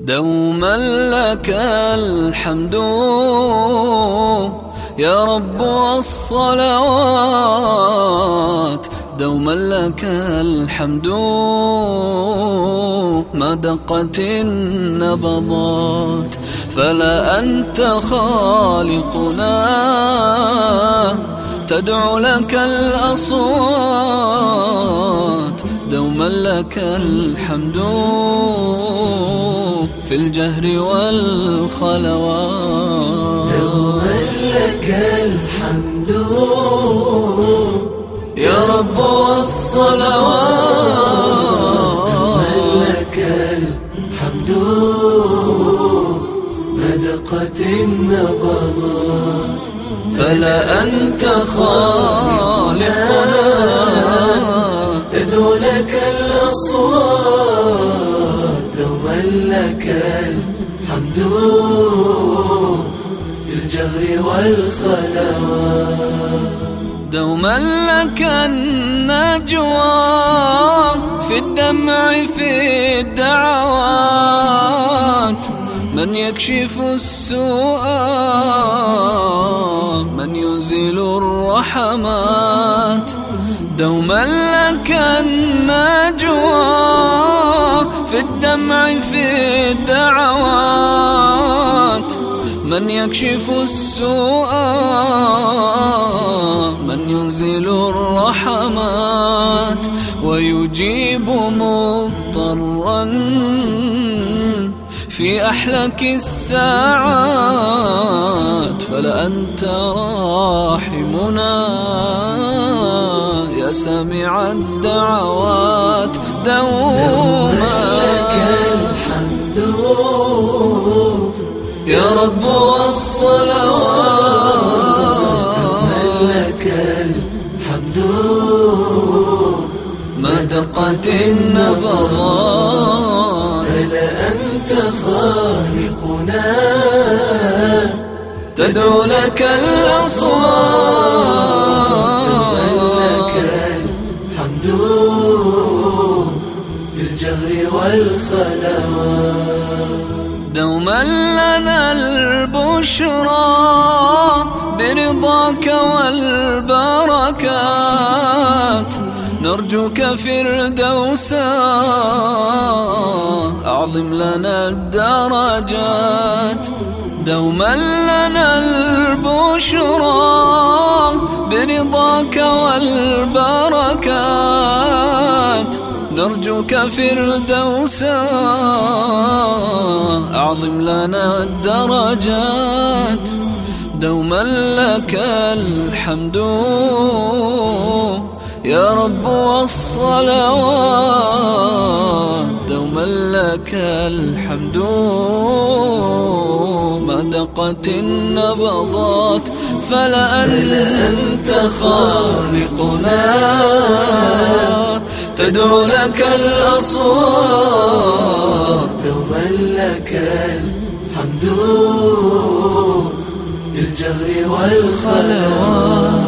دوما لك الحمد يا رب الصلوات دوما لك الحمد ما دقت النبضات فلا أنت خالقنا تدعو لك الأصوات دوما لك الحمد في الجهر والخلوات دوما لك الحمد يا رب والصلوات لك الحمد مدقت النبضات فلا أنت خالقنا، تدعو لك الأصوات دوما لك الحمد، في الجهر والخلوات. دوما لك النجوى في الدمع، في الدعوات. من يكشف السوء، من يزيل الرحمات. دوما لك النجوى في الدمع، في الدعوات. من يكشف السوء، من ينزل الرحمات، ويجيب مضطرا في أحلك الساعات. فلا أنت راحمنا يا سامع الدعوات. دوما ما دقت النبضات فلا أنت خالقنا؟ تدعو لك الأصوات. لك الحمد بالجهر والخلوات. دوما لنا البشرى برضاك والبركات. نرجوك فردوسا أعظم لنا الدرجات. دوما لنا البشرى، برضاك والبركات. نرجوك فردوسا أعظم لنا الدرجات. دوما لك الحمد. يا رب والصلوات دوما لك الحمد ما دقت النبضات فلا أنت خالقنا تدعو لك الأصوات دوما لك الحمد بالجهر والخلوات